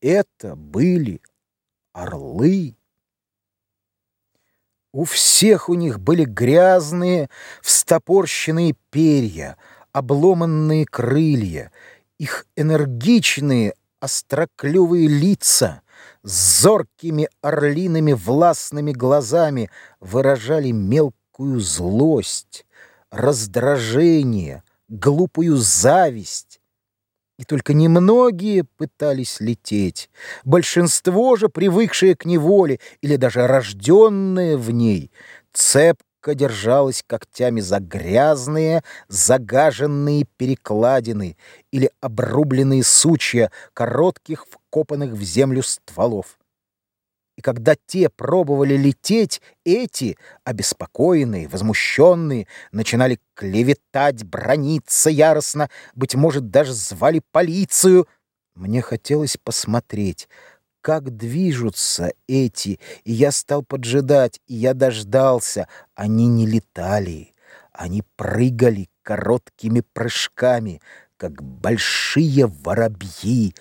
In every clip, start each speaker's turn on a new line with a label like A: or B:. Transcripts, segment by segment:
A: это были орлы. У всех у них были грязные, встопорщенные перья, обломанные крылья, их энергичные, остроклювые лица с зоркими орлиными властными глазами выражали мелкую злость, раздражение, глупую зависть, и только немногие пытались лететь. Большинство же, привыкшие к неволе или даже рожденные в ней, цепко держалось когтями за грязные, загаженные перекладины или обрубленные сучья коротких, вкопанных в землю стволов. И когда те пробовали лететь, эти, обеспокоенные, возмущенные, начинали клеветать, брониться яростно, быть может, даже звали полицию. Мне хотелось посмотреть, как движутся эти, и я стал поджидать, и я дождался. Они не летали, они прыгали короткими прыжками, как большие воробьи,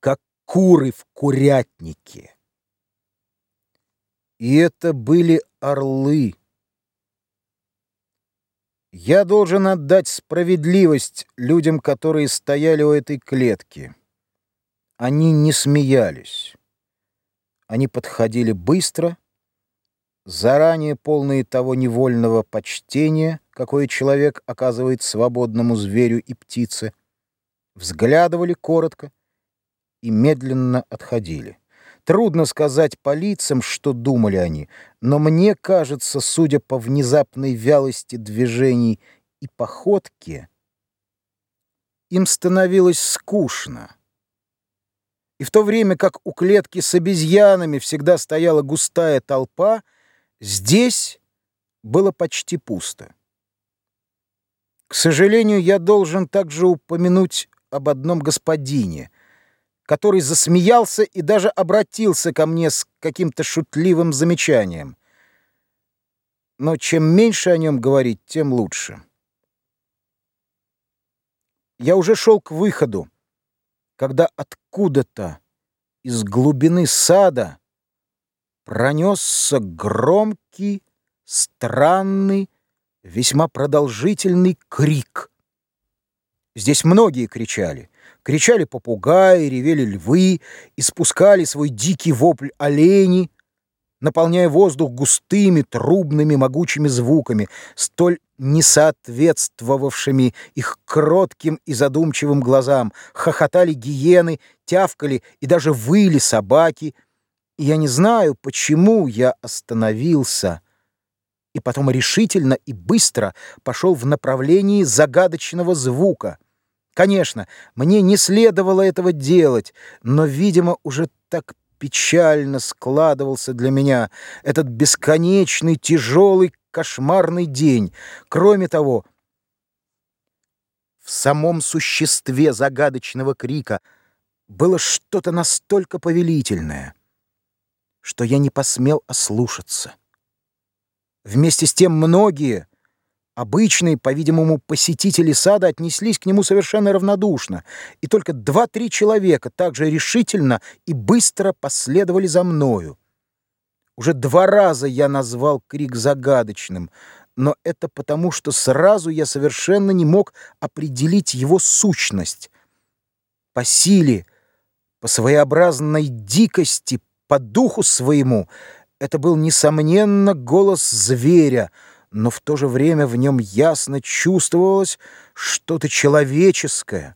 A: как куры в курятнике. И это были орлы. Я должен отдать справедливость людям, которые стояли у этой клетки. Они не смеялись. Они подходили быстро, заранее полные того невольного почтения, какое человек оказывает свободному зверю и птице, взглядывали коротко и медленно отходили. Трудно сказать по лицам, что думали они, но мне кажется, судя по внезапной вялости движений и походке, им становилось скучно. И в то время как у клетки с обезьянами всегда стояла густая толпа, здесь было почти пусто. К сожалению, я должен также упомянуть об одном господине — который засмеялся и даже обратился ко мне с каким-то шутливым замечанием. Но чем меньше о нем говорить, тем лучше. Я уже шел к выходу, когда откуда-то из глубины сада пронесся громкий, странный, весьма продолжительный крик. Здесь многие кричали — Кричали попугаи, ревели львы, испускали свой дикий вопль олени, наполняя воздух густыми, трубными, могучими звуками, столь несоответствовавшими их кротким и задумчивым глазам. Хохотали гиены, тявкали и даже выли собаки. И я не знаю, почему я остановился и потом решительно и быстро пошел в направлении загадочного звука — Конечно, мне не следовало этого делать, но, видимо, уже так печально складывался для меня этот бесконечный, тяжелый, кошмарный день. Кроме того, в самом существе загадочного крика было что-то настолько повелительное, что я не посмел ослушаться. Вместе с тем многие — Обычные, по-видимому, посетители сада отнеслись к нему совершенно равнодушно, и только два-три человека также решительно и быстро последовали за мною. Уже два раза я назвал крик загадочным, но это потому, что сразу я совершенно не мог определить его сущность. По силе, по своеобразной дикости, по духу своему это был, несомненно, голос зверя — но в то же время в нем ясно чувствовалось что-то человеческое.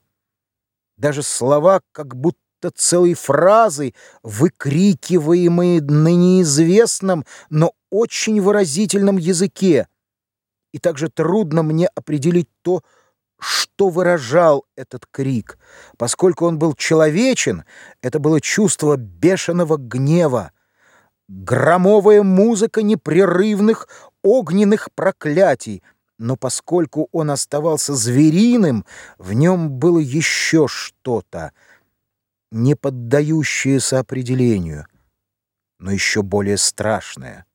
A: Даже слова, как будто целые фразы, выкрикиваемые на неизвестном, но очень выразительном языке. И также трудно мне определить то, что выражал этот крик. Поскольку он был человечен, это было чувство бешеного гнева, громовая музыка непрерывных огненных проклятий, но поскольку он оставался звериным, в нем было еще что-то, не поддающееся определению, но еще более страшное.